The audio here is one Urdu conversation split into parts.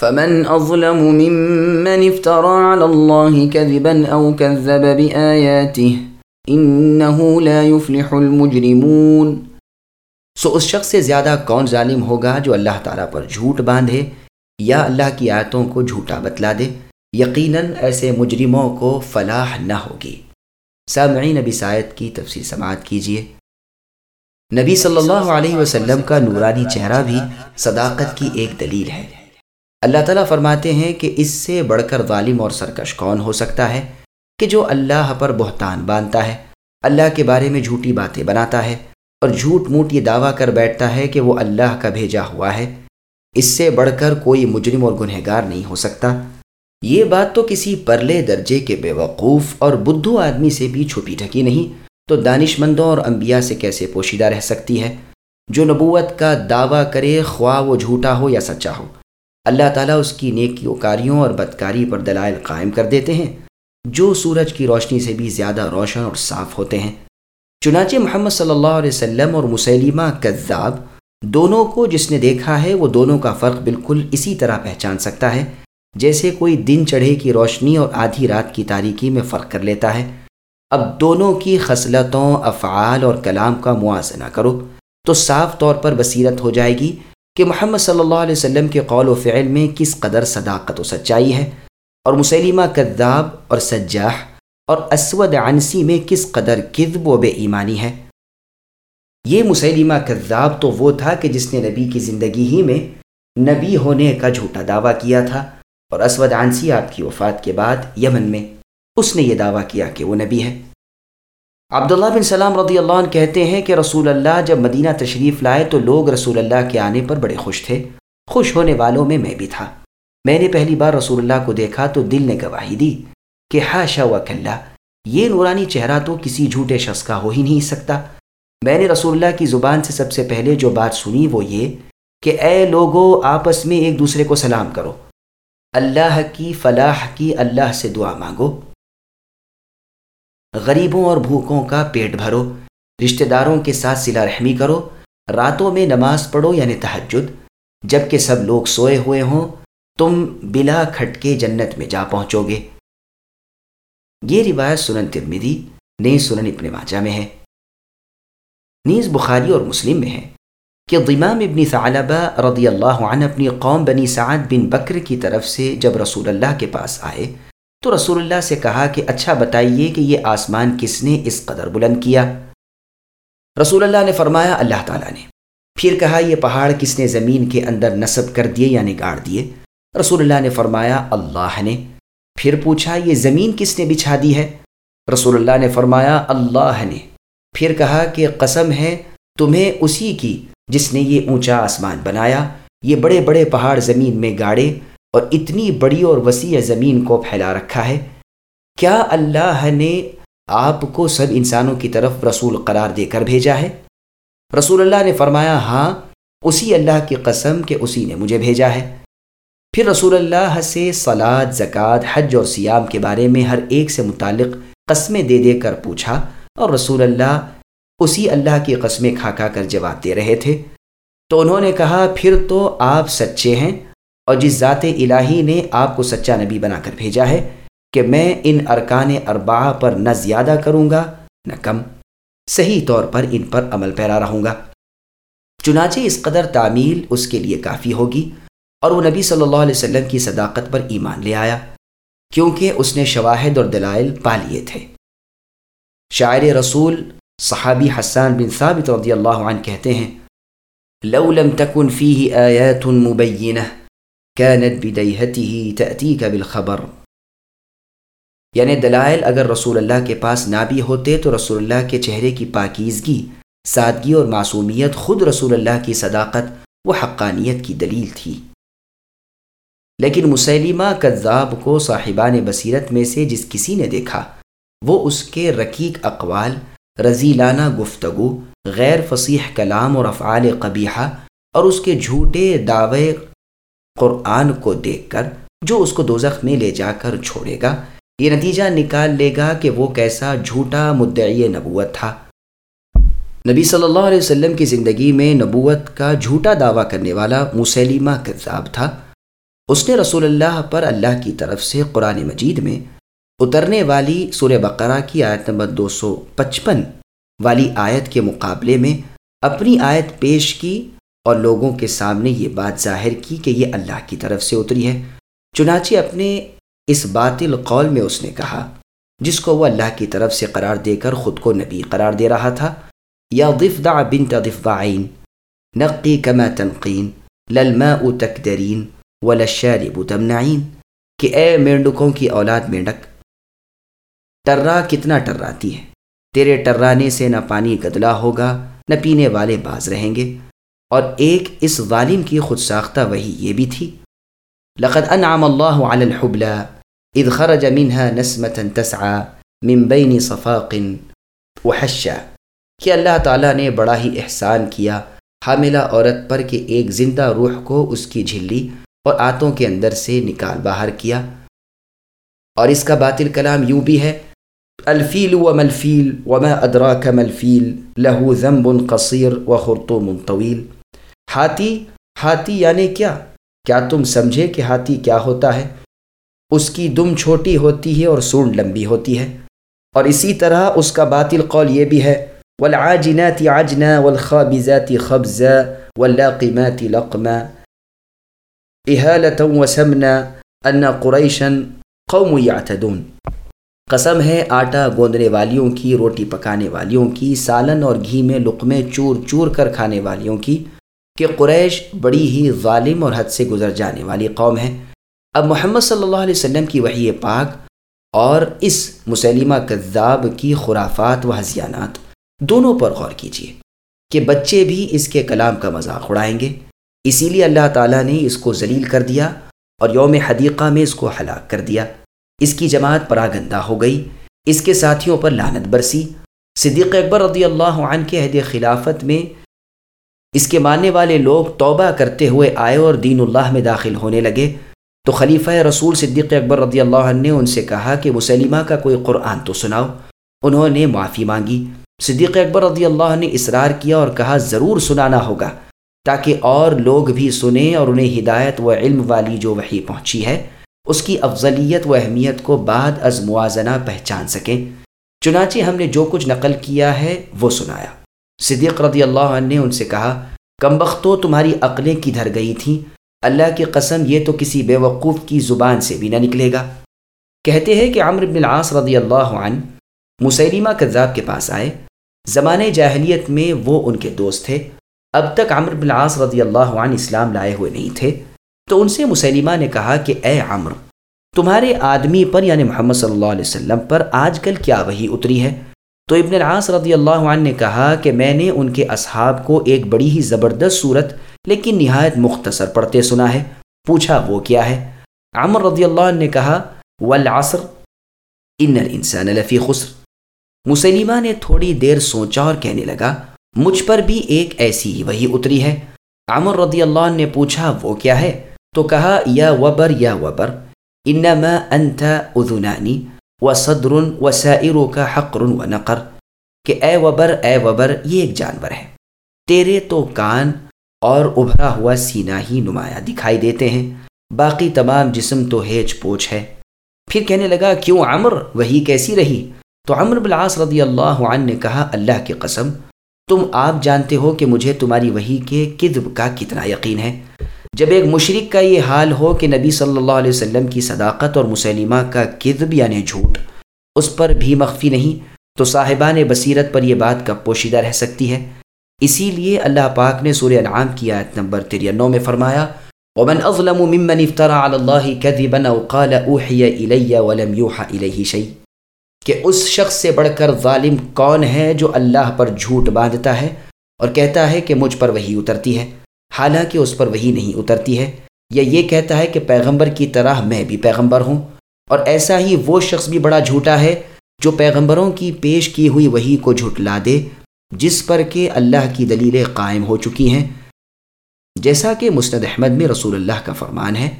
فمن اظلم ممن افترى على الله كذبا او كذب باياته انه لا يفلح المجرمون۔ سو اس شخص سے زیادہ کون ظالم ہوگا جو اللہ تعالیٰ پر جھوٹ باندھے یا اللہ کی آیتوں کو جھوٹا بتلا دے؟ یقیناً ایسے مجرموں کو فلاح نہ ہوگی۔ سامعین نبی سائد کی تفصیل سماعت کیجیے۔ نبی صلی اللہ علیہ وسلم کا نورانی چہرہ بھی صداقت کی ایک دلیل ہے۔ اللہ تعالیٰ فرماتے ہیں کہ اس سے بڑھ کر ظالم اور سرکش کون ہو سکتا ہے؟ کہ جو اللہ پر بہتان باندھتا ہے، اللہ کے بارے میں جھوٹی باتیں بناتا ہے اور جھوٹ موٹ یہ دعویٰ کر بیٹھتا ہے کہ وہ اللہ کا بھیجا ہوا ہے۔ اس سے بڑھ کر کوئی مجرم اور گنہگار نہیں ہو سکتا۔ یہ بات تو کسی پرلے درجے کے بے وقوف اور بدھو آدمی سے بھی چھپی ڈھکی نہیں۔ تو دانش مندوں اور انبیاء سے کیسے پوشیدہ رہ سکتی ہے؟ جو نبوت کا دعویٰ کرے، خواہ وہ جھوٹا ہو یا سچا ہو۔ اللہ تعالیٰ اس کی نیکی وکاریوں اور بدکاری پر دلائل قائم کر دیتے ہیں، جو سورج کی روشنی سے بھی زیادہ روشن اور صاف ہوتے ہیں۔ چنانچہ محمد صلی اللہ علیہ وسلم اور مسلمہ کذاب دونوں کو جس نے دیکھا ہے، وہ دونوں کا فرق بالکل اسی طرح پہچان سکتا ہے، جیسے کوئی دن چڑھے کی روشنی اور آدھی رات کی تاریکی میں فرق کر لیتا ہے۔ اب دونوں کی خصلتوں، افعال اور کلام کا موازنہ کرو، تو صاف طور پر بصیرت ہو جائے گی۔ کہ محمد صلی اللہ علیہ وسلم کے قول و فعل میں کس قدر صداقت و سچائی ہے اور مسلمہ کذاب اور سجاح اور اسود عنسی میں کس قدر کذب و بے ایمانی ہے؟ یہ مسلمہ کذاب تو وہ تھا کہ جس نے نبی کی زندگی ہی میں نبی ہونے کا جھوٹا دعویٰ کیا تھا اور اسود عنسی آپ کی وفات کے بعد یمن میں اس نے یہ دعویٰ کیا کہ وہ نبی ہے۔ عبداللہ بن سلام رضی اللہ عنہ کہتے ہیں کہ رسول اللہ جب مدینہ تشریف لائے تو لوگ رسول اللہ کے آنے پر بڑے خوش تھے۔ خوش ہونے والوں میں میں بھی تھا۔ میں نے پہلی بار رسول اللہ کو دیکھا تو دل نے گواہی دی کہ ہاشا و کلّہ یہ نورانی چہرہ تو کسی جھوٹے شخص کا ہو ہی نہیں سکتا۔ میں نے رسول اللہ کی زبان سے سب سے پہلے جو بات سنی وہ یہ کہ اے لوگو، آپس میں ایک دوسرے کو سلام کرو۔ اللہ کی فلاح کی اللہ سے دعا مانگو۔ غریبوں اور بھوکوں کا پیٹ بھرو، رشتہ داروں کے ساتھ سلا رحمی کرو، راتوں میں نماز پڑھو یعنی تحجد جبکہ سب لوگ سوئے ہوئے ہوں، تم بلا کھٹ کے جنت میں جا پہنچو گے۔ یہ روایت سنن ترمیدی نئی سنن ابن ماجہ میں ہے۔ نیز بخاری اور مسلم میں ہے کہ ضمام ابن ثعلبہ رضی اللہ عنہ اپنی قوم بنی سعد بن بکر کی طرف سے جب رسول اللہ کے پاس آئے تو رسول اللہ سے کہا کہ اچھا بتائیے کہ یہ آسمان کس نے اس قدر بلند کیا؟ رسول اللہ نے فرمایا، اللہ تعالیٰ نے۔ پھر کہا، یہ پہاڑ کس نے زمین کے اندر نصب کر دیے یعنی گاڑ دیے؟ رسول اللہ نے فرمایا، اللہ نے۔ پھر پوچھا، یہ زمین کس نے بچھا دی ہے؟ رسول اللہ نے فرمایا، اللہ نے۔ پھر کہا کہ قسم ہے تمہیں اسی کی جس نے یہ اونچا آسمان بنایا، یہ بڑے بڑے پہاڑ زمین میں گاڑے۔ اور اتنی بڑی اور وسیع زمین کو پھیلا رکھا ہے۔ کیا اللہ نے آپ کو سب انسانوں کی طرف رسول قرار دے کر بھیجا ہے؟ رسول اللہ نے فرمایا ہاں اسی اللہ کی قسم کہ اسی نے مجھے بھیجا ہے۔ پھر رسول اللہ سے سلاد زکوٰۃ، حج اور سیام کے بارے میں ہر ایک سے متعلق قسمیں دے دے کر پوچھا اور رسول اللہ اسی اللہ کی قسمیں کھا کھا کر جواب دے رہے تھے۔ تو انہوں نے کہا، پھر تو آپ سچے ہیں؟ اور جس ذات الہی نے آپ کو سچا نبی بنا کر بھیجا ہے کہ میں ان ارکان اربا پر نہ زیادہ کروں گا، نہ کم۔ صحیح طور پر ان پر عمل پیرا رہوں گا۔ چنانچہ اس قدر تعمیل اس کے لیے کافی ہوگی اور وہ نبی صلی اللہ علیہ وسلم کی صداقت پر ایمان لے آیا، کیونکہ اس نے شواہد اور دلائل پا لیے تھے۔ شاعر رسول صحابی حسان بن ثابت رضی اللہ عنہ کہتے ہیں، لو لم تكن فيه آیات مبینہ كانت بدیہته تأتیک بالخبر. یعنی دلائل، اگر رسول اللہ کے پاس نہ بھی ہوتے تو رسول اللہ کے چہرے کی پاکیزگی، سادگی اور معصومیت خود رسول اللہ کی صداقت و حقانیت کی دلیل تھی. لیکن مسلمہ کذاب کو صاحبان بصیرت میں سے جس کسی نے دیکھا، وہ اس کے رقیق اقوال رضیلانہ گفتگو، غیر فصیح کلام اور افعال قبیحہ اور اس کے جھوٹے دعوے قرآن کو دیکھ کر جو اس کو دوزخ میں لے جا کر چھوڑے گا، یہ نتیجہ نکال لے گا کہ وہ کیسا جھوٹا مدعی نبوت تھا۔ نبی صلی اللہ علیہ وسلم کی زندگی میں نبوت کا جھوٹا دعویٰ کرنے والا مسلمہ کذاب تھا۔ اس نے رسول اللہ پر اللہ کی طرف سے قرآن مجید میں اترنے والی سورہ بقرہ کی آیت نمبر دو سو پچپن والی آیت کے مقابلے میں اپنی آیت پیش کی اور لوگوں کے سامنے یہ بات ظاہر کی کہ یہ اللہ کی طرف سے اتری ہے۔ چنانچہ اپنے اس باطل قول میں اس نے کہا، جس کو وہ اللہ کی طرف سے قرار دے کر خود کو نبی قرار دے رہا تھا، یا ضفدع بنت ضفدعین، نقی کما تنقین، للماء تکدرین ولشارب تمنعین، کہ اے مینڈکوں کی اولاد مینڈک ٹرا کتنا ٹراتی ہے، تیرے ٹرانے سے نہ پانی گدلا ہوگا، نہ پینے والے باز رہیں گے۔ اور ایک اس ظالم کی خود ساختہ وہی یہ بھی تھی۔ لقد انعم اللہ علی الحبلہ اذ خرج منها نسمة تسعى من بین صفاق وحشا کہ اللہ تعالیٰ نے بڑا ہی احسان کیا، حاملہ عورت پر کہ ایک زندہ روح کو اس کی جھلی اور آتوں کے اندر سے نکال باہر کیا۔ اور اس کا باطل کلام یوں بھی ہے، الفیل و ملفیل وما ادراک ملفیل، لہو ذنب قصیر و خرطوم طویل۔ ہاتھی ہاتھی یعنی کیا؟ کیا تم سمجھے کہ ہاتھی کیا ہوتا ہے؟ اس کی دم چھوٹی ہوتی ہے اور سونڈ لمبی ہوتی ہے۔ اور اسی طرح اس کا باطل قول یہ بھی ہے، والعاجنات عجنا والخابزات خبزا واللاقمات لقما۔ احالتا وسمنا ان قریشا قوم یعتدون قسم ہے آٹا گوندنے والیوں کی، روٹی پکانے والیوں کی، سالن اور گھی میں لقمے چور چور کر کھانے والیوں کی۔ کہ قریش بڑی ہی ظالم اور حد سے گزر جانے والی قوم ہے۔ اب محمد صلی اللہ علیہ وسلم کی وحی پاک اور اس مسلمہ کذاب کی خرافات و حضیانات دونوں پر غور کیجیے کہ بچے بھی اس کے کلام کا مذاق اڑائیں گے۔ اسی لیے اللہ تعالیٰ نے اس کو ذلیل کر دیا اور یوم حدیقہ میں اس کو ہلاک کر دیا۔ اس کی جماعت پراگندہ ہو گئی۔ اس کے ساتھیوں پر لانت برسی۔ صدیق اکبر رضی اللہ عنہ کے عہد خلافت میں اس کے ماننے والے لوگ توبہ کرتے ہوئے آئے اور دین اللہ میں داخل ہونے لگے۔ تو خلیفہ رسول صدیق اکبر رضی اللہ عنہ نے ان سے کہا کہ مسلمہ کا کوئی قرآن تو سناؤ۔ انہوں نے معافی مانگی۔ صدیق اکبر رضی اللہ عنہ نے اصرار کیا اور کہا، ضرور سنانا ہوگا، تاکہ اور لوگ بھی سنیں اور انہیں ہدایت و علم والی جو وحی پہنچی ہے، اس کی افضلیت و اہمیت کو بعد از موازنہ پہچان سکیں۔ چنانچہ ہم نے جو کچھ نقل کیا ہے، وہ سنایا۔ صدیق رضی اللہ عنہ نے ان سے کہا، کم بختوں تمہاری عقلیں کدھر گئی تھیں؟ اللہ کی قسم، یہ تو کسی بے وقوف کی زبان سے بھی نہ نکلے گا۔ کہتے ہیں کہ عمر بن العاص رضی اللہ عنہ مسیلمہ کذاب کے پاس آئے۔ زمانے جاہلیت میں وہ ان کے دوست تھے۔ اب تک عمر بن العاص رضی اللہ عنہ اسلام لائے ہوئے نہیں تھے۔ تو ان سے مسلمہ نے کہا کہ، اے عمر تمہارے آدمی پر یعنی محمد صلی اللہ علیہ وسلم پر آج کل کیا وہی اتری ہے؟ تو ابن العاص رضی اللہ عنہ نے کہا کہ میں نے ان کے اصحاب کو ایک بڑی ہی زبردست صورت، لیکن نہایت مختصر پڑھتے سنا ہے۔ پوچھا وہ کیا ہے؟ عمر رضی اللہ عنہ نے کہا، والعصر، ان الانسان لفی خسر۔ مسلمہ نے تھوڑی دیر سوچا اور کہنے لگا، مجھ پر بھی ایک ایسی ہی وہی اتری ہے۔ عمر رضی اللہ عنہ نے پوچھا، وہ کیا ہے؟ تو کہا، یا وبر یا وبر، انما انت اذنانی۔ و صدر و سائروں کا حقر و نقر کہ اے وبر اے وبر، یہ ایک جانور ہے۔ تیرے تو کان اور ابھرا ہوا سینہ ہی نمایاں دکھائی دیتے ہیں۔ باقی تمام جسم تو ہیچ پوچھ ہے۔ پھر کہنے لگا، کیوں عمر؟ وہی کیسی رہی؟ تو عمر بلاس رضی اللہ عنہ نے کہا، اللہ کی قسم، تم آپ جانتے ہو کہ مجھے تمہاری وہی کے کذب کا کتنا یقین ہے۔ جب ایک مشرق کا یہ حال ہو کہ نبی صلی اللہ علیہ وسلم کی صداقت اور مسلمہ کا کذب یعنی جھوٹ اس پر بھی مخفی نہیں، تو صاحبان بصیرت پر یہ بات کب پوشیدہ رہ سکتی ہے؟ اسی لیے اللہ پاک نے سورہ انعام کی آیت نمبر ترینو میں فرمایا، ومن اظلم ممن افترى على الله كذبا او قال اوحي الي ولم يوحى اليه شيء کہ اس شخص سے بڑھ کر ظالم کون ہے جو اللہ پر جھوٹ باندھتا ہے اور کہتا ہے کہ مجھ پر وہی اترتی ہے؟ حالانکہ اس پر وہی نہیں اترتی ہے، یا یہ کہتا ہے کہ پیغمبر کی طرح میں بھی پیغمبر ہوں۔ اور ایسا ہی وہ شخص بھی بڑا جھوٹا ہے جو پیغمبروں کی پیش کی ہوئی وہی کو جھٹلا دے، جس پر کہ اللہ کی دلیلیں قائم ہو چکی ہیں۔ جیسا کہ مستد احمد میں رسول اللہ کا فرمان ہے،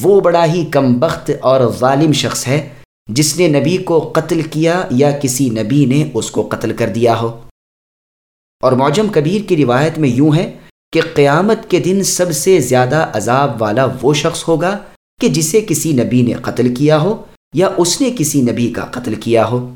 وہ بڑا ہی کم بخت اور ظالم شخص ہے، جس نے نبی کو قتل کیا یا کسی نبی نے اس کو قتل کر دیا ہو۔ اور معجم کبیر کی روایت میں یوں ہے کہ قیامت کے دن سب سے زیادہ عذاب والا وہ شخص ہوگا کہ جسے کسی نبی نے قتل کیا ہو یا اس نے کسی نبی کا قتل کیا ہو۔